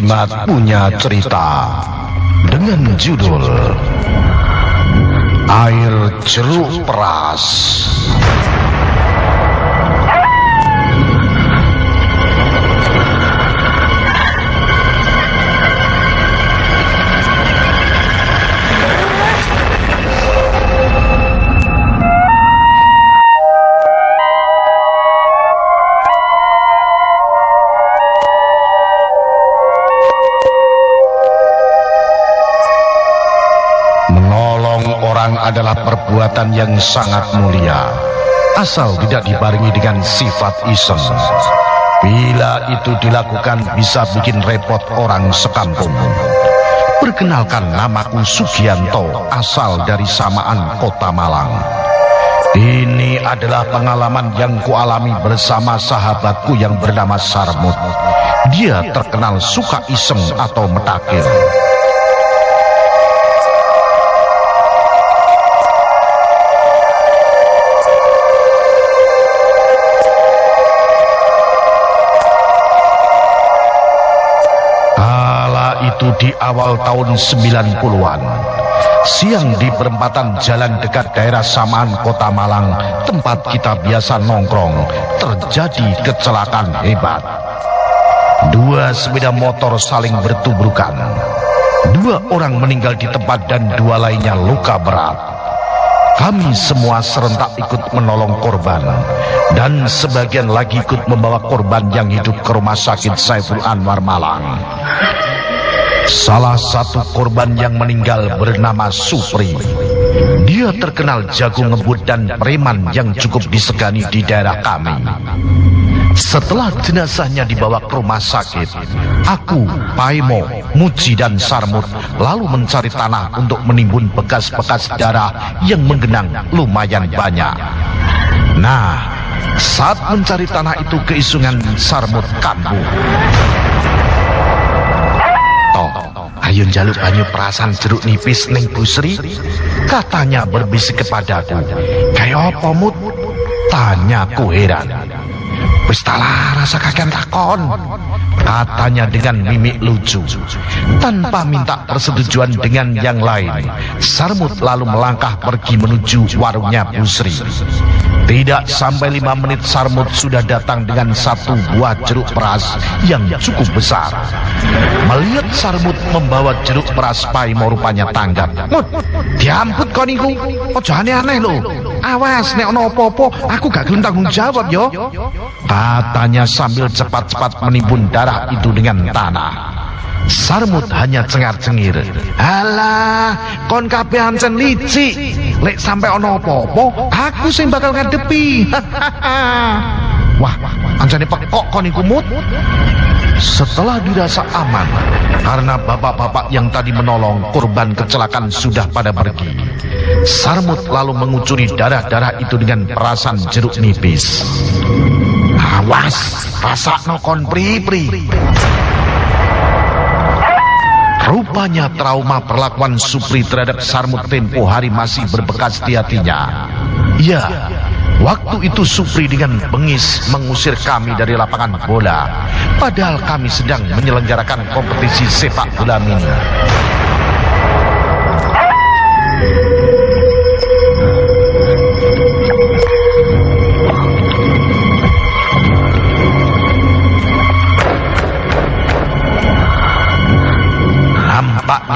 Jimat punya cerita dengan judul Air Jeruk Peras. Adalah perbuatan yang sangat mulia, asal tidak dibarengi dengan sifat iseng. Bila itu dilakukan bisa bikin repot orang sekampung. Perkenalkan namaku Sugianto, asal dari Samaan, Kota Malang. Ini adalah pengalaman yang kualami bersama sahabatku yang bernama Sarmut. Dia terkenal suka iseng atau metakir. Itu di awal tahun 90-an. Siang di perempatan jalan dekat daerah Samaan Kota Malang, tempat kita biasa nongkrong, terjadi kecelakaan hebat. Dua sepeda motor saling bertubrukan. Dua orang meninggal di tempat dan dua lainnya luka berat. Kami semua serentak ikut menolong korban dan sebagian lagi ikut membawa korban yang hidup ke rumah sakit Saiful Anwar Malang. Salah satu korban yang meninggal bernama Supri. Dia terkenal jago ngebut dan preman yang cukup disegani di daerah kami. Setelah jenazahnya dibawa ke rumah sakit, aku, Paimo, Muji dan Sarmut lalu mencari tanah untuk menimbun bekas-bekas darah yang menggenang lumayan banyak. Nah, saat mencari tanah itu keisungan Sarmut kambuh. Ayo jaluk banyu perasan jeruk nipis ning busri. Katanya berbisik kepadaku. Kayak apa mut? Tanyaku heran. Wis talah rasa kakean takon. Katanya dengan mimik lucu. Tanpa minta persetujuan dengan yang lain, Sarmut lalu melangkah pergi menuju warungnya Busri. Tidak sampai lima menit Sarmut sudah datang dengan satu buah jeruk peras yang cukup besar. Melihat Sarmut membawa jeruk peras Paimo rupanya tanggap. Mut, diamput kau niku. Ojo aneh-aneh lo. Awas, nek ono apa-apa, aku gak gelem tanggung jawab yo. Katanya sambil cepat-cepat menimbun darah itu dengan tanah. Sarmut hanya cengar-cengir. Alah, kon kabeh ancen licik. Lek sampai ono apa-apa, aku sing bakal ngadepi. Wah, ancene pekok kon iku mut. Setelah dirasa aman, karena bapak-bapak yang tadi menolong korban kecelakaan sudah pada pergi. Sarmut lalu mengucuri darah-darah itu dengan perasan jeruk nipis. Awas, rasa nokon pri-pri. Rupanya trauma perlakuan Supri terhadap Sarmut tempo hari masih berbekas di hatinya. Ya, waktu itu Supri dengan bengis mengusir kami dari lapangan bola. Padahal kami sedang menyelenggarakan kompetisi sepak bola mini.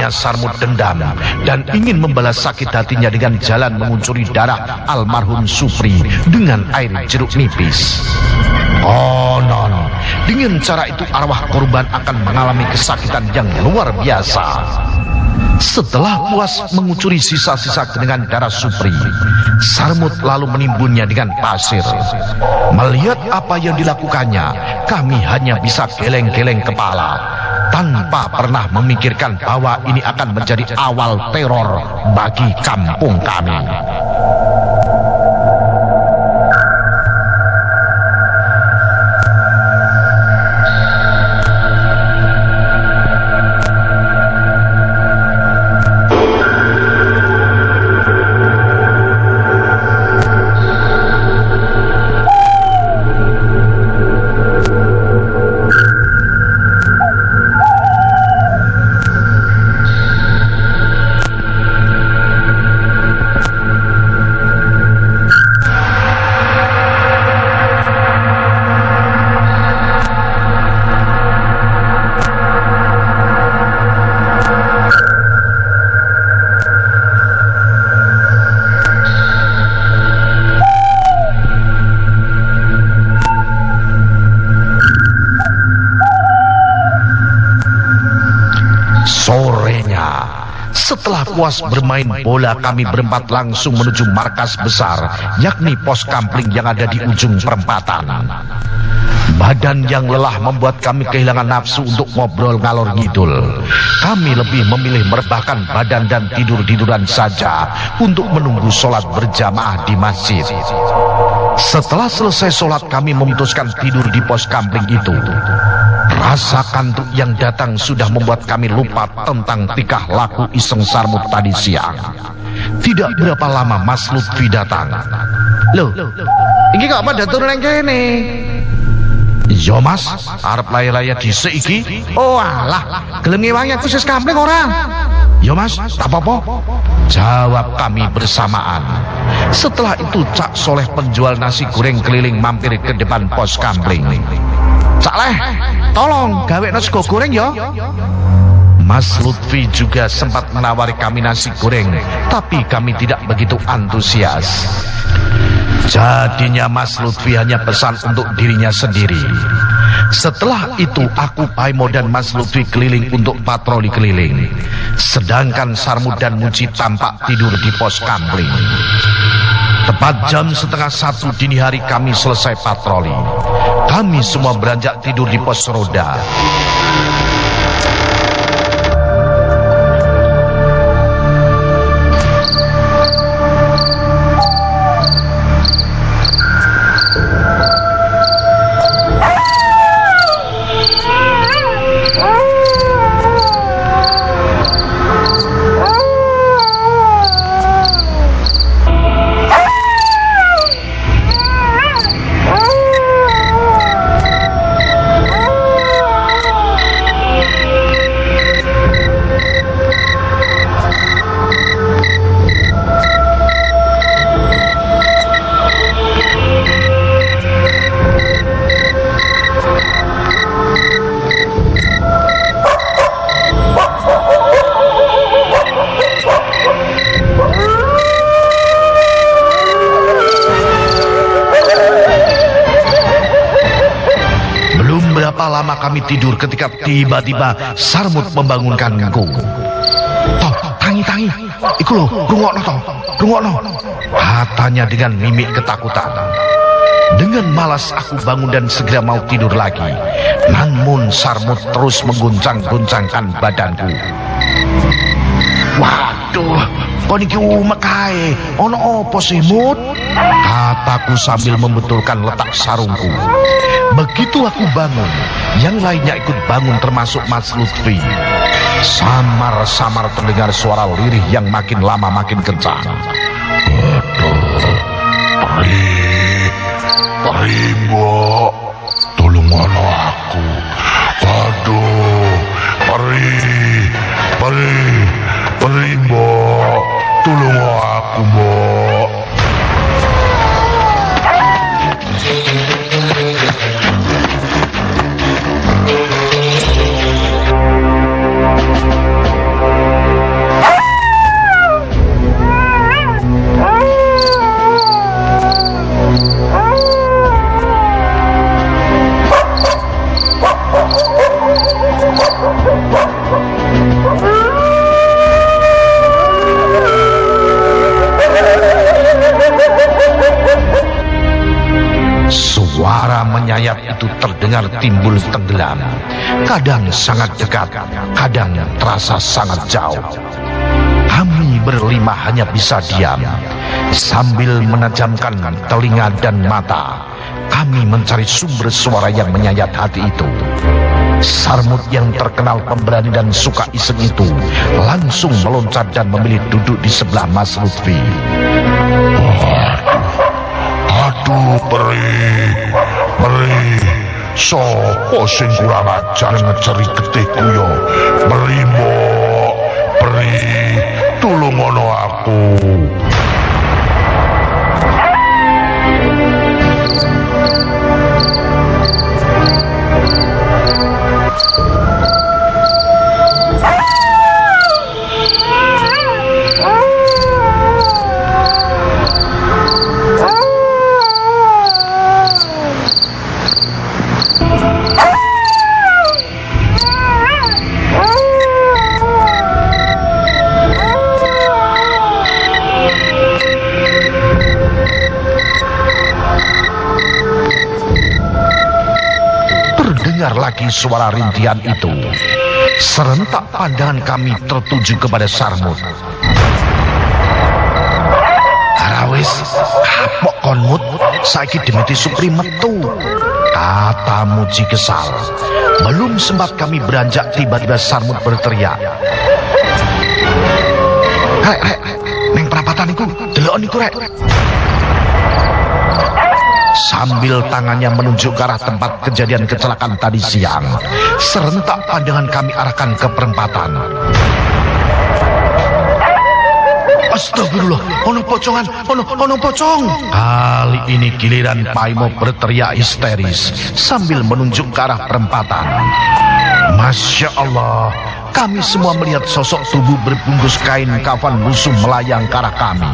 Nampaknya Sarmut dendam dan ingin membalas sakit hatinya dengan jalan menguncuri darah almarhum Supri dengan air jeruk nipis. Konon, dengan cara itu arwah korban akan mengalami kesakitan yang luar biasa. Setelah puas mengucuri sisa-sisa dengan darah Supri, Sarmut lalu menimbunnya dengan pasir. Melihat apa yang dilakukannya, kami hanya bisa geleng-geleng kepala tanpa pernah memikirkan bahwa ini akan menjadi awal teror bagi kampung kami. Setelah puas bermain bola, kami berempat langsung menuju markas besar, yakni pos kampling yang ada di ujung perempatan. Badan yang lelah membuat kami kehilangan nafsu untuk ngobrol ngalor ngidul. Kami lebih memilih merebahkan badan dan tidur-tiduran saja untuk menunggu sholat berjamaah di masjid. Setelah selesai sholat kami memutuskan tidur di pos kampling itu. Rasa kantuk yang datang sudah membuat kami lupa tentang tikah laku iseng sarmut tadi siang. Tidak berapa lama Mas Lutfi datang. Loh, ini kok pada turun yang kene? Yo mas, arep laya-laya di seiki. Oh alah, gelem ngewangi aku sis kampling ora? Yo mas, tak apa-apa. Jawab kami bersamaan. Setelah itu Cak Soleh penjual nasi goreng keliling mampir ke depan pos kampling. Cak Leh, tolong gawe nasi goreng ya. Mas Lutfi juga sempat menawari kami nasi goreng, tapi kami tidak begitu antusias. Jadinya Mas Lutfi hanya pesan untuk dirinya sendiri. Setelah itu aku Paimo dan Mas Lutfi keliling untuk patroli keliling. Sedangkan Sarmud dan Muci tampak tidur di pos kampling. Tepat jam setengah satu dini hari kami selesai patroli. Kami semua beranjak tidur di pos roda. Berapa lama kami tidur ketika tiba-tiba Sarmut membangunkanku. Toh, tangi-tangi. Iku loh, rungokno toh, rungokno. Katanya dengan mimik ketakutan. Dengan malas aku bangun dan segera mau tidur lagi. Namun Sarmut terus mengguncang-guncangkan badanku. Waduh, kau niki umek. Ono opo sih, Mut? Kataku sambil membetulkan letak sarungku. Begitu aku bangun, yang lainnya ikut bangun termasuk Mas Lutfi. Samar-samar terdengar suara lirih yang makin lama makin kencang. Perih, perih mbok, tolong aku. Waduh, perih, perih, perih mbok, tolong aku mbok. Menyayat itu terdengar timbul tenggelam. Kadang sangat dekat, kadang terasa sangat jauh. Kami berlima hanya bisa diam. Sambil menajamkan telinga dan mata, kami mencari sumber suara yang menyayat hati itu. Sarmut yang terkenal pemberani dan suka iseng itu langsung meloncat dan memilih duduk di sebelah Mas Lutfi. Aduh, perih, perih. Sopo sing kurang ajar ngeceri getihku yo. Perih mbok, perih. Tulung ono aku. Lagi suara rintian itu. Serentak pandangan kami tertuju kepada Sarmut. Harawis, kapok konmut, saiki demeti supri metu. Kata Muji kesal. Belum sempat kami beranjak tiba-tiba Sarmut berteriak. Rek, rek, neng perapatan iku, delok niku rek. Sambil tangannya menunjuk ke arah tempat kejadian kecelakaan tadi siang, serentak pandangan kami arahkan ke perempatan. Astagfirullah, ono pocongan, ono ono pocong. Kali ini giliran Paimo berteriak histeris sambil menunjuk ke arah perempatan. Masya Allah, kami semua melihat sosok tubuh berbungkus kain kafan lusuh melayang ke arah kami.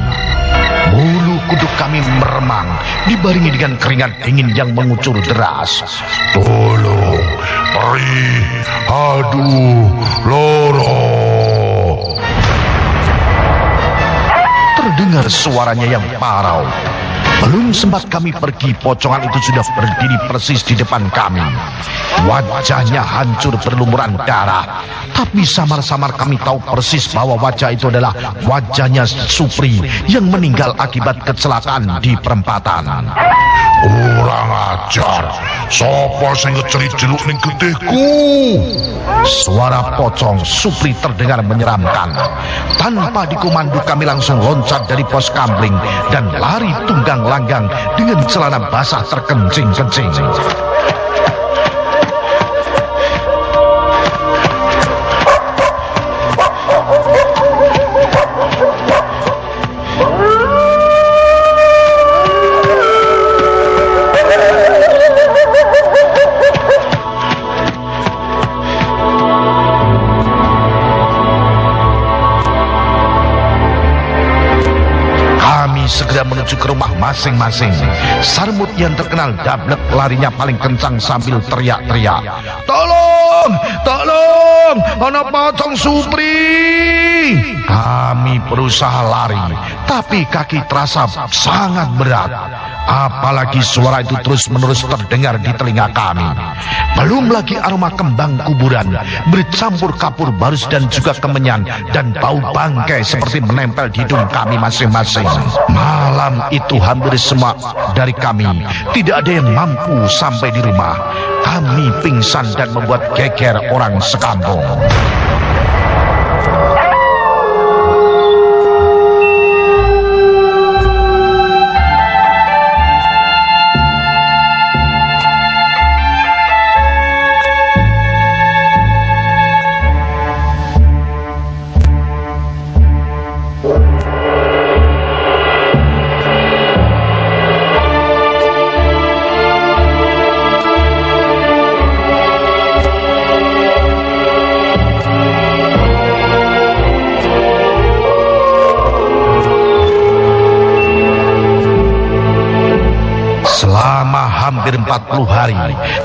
Bulu kuduk kami meremang, dibaringi dengan keringat dingin yang mengucur deras. Tolong, perih, aduh, loro. Terdengar suaranya yang parau. Belum sempat kami pergi, pocongan itu sudah berdiri persis di depan kami. Wajahnya hancur berlumuran darah. Tapi samar-samar kami tahu persis bahwa wajah itu adalah wajahnya Supri yang meninggal akibat kecelakaan di perempatan. Kurang ajar. Sopo sing ngecerit jeluk ning getihku? Suara pocong Supri terdengar menyeramkan. Tanpa dikomando kami langsung loncat dari pos kambling dan lari tunggang langgang dengan celana basah terkencing-kencing. Segera menuju ke rumah masing-masing. Sarmut yang terkenal dablek larinya paling kencang sambil teriak-teriak. Tolong! Tolong! Ana pocong Supri! Kami berusaha lari, tapi kaki terasa sangat berat. Apalagi suara itu terus-menerus terdengar di telinga kami. Belum lagi aroma kembang kuburan bercampur kapur barus dan juga kemenyan dan bau bangkai seperti menempel di hidung kami masing-masing. Malam itu hampir semua dari kami tidak ada yang mampu sampai di rumah. Kami pingsan dan membuat geger orang sekampung. 40 hari,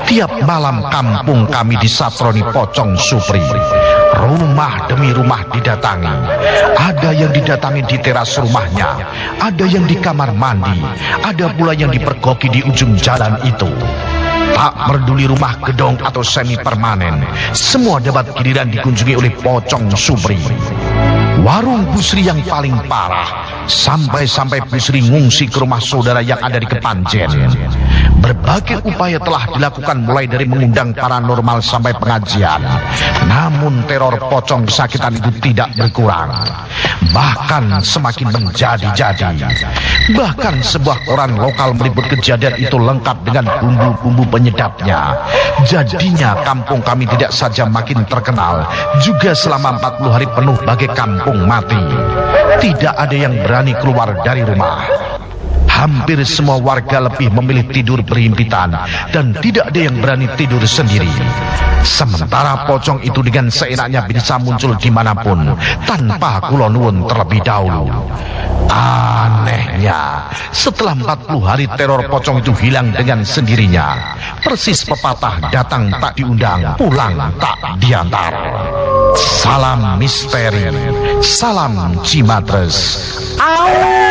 tiap malam kampung kami disatroni pocong supri. Rumah demi rumah didatangi. Ada yang didatangi di teras rumahnya, ada yang di kamar mandi, ada pula yang dipergoki di ujung jalan itu. Tak peduli rumah gedong atau semi permanen, semua dapat giliran dikunjungi oleh pocong supri. Warung Busri yang paling parah. Sampai-sampai Busri ngungsi ke rumah saudara yang ada di Kepanjen. Berbagai upaya telah dilakukan mulai dari mengundang paranormal sampai pengajian. Namun teror pocong kesakitan itu tidak berkurang. Bahkan semakin menjadi-jadi. Bahkan sebuah koran lokal meliput kejadian itu lengkap dengan bumbu-bumbu penyedapnya. Jadinya kampung kami tidak saja makin terkenal Juga selama 40 hari penuh bagai kampung mati Tidak ada yang berani keluar dari rumah Hampir semua warga lebih memilih tidur berhimpitan dan tidak ada yang berani tidur sendiri. Sementara pocong itu dengan seenaknya bisa muncul di mana pun tanpa kulonwun terlebih dahulu. Anehnya, setelah 40 hari teror pocong itu hilang dengan sendirinya. Persis pepatah datang tak diundang, pulang tak diantar. Salam misteri, salam Cimatres. Au!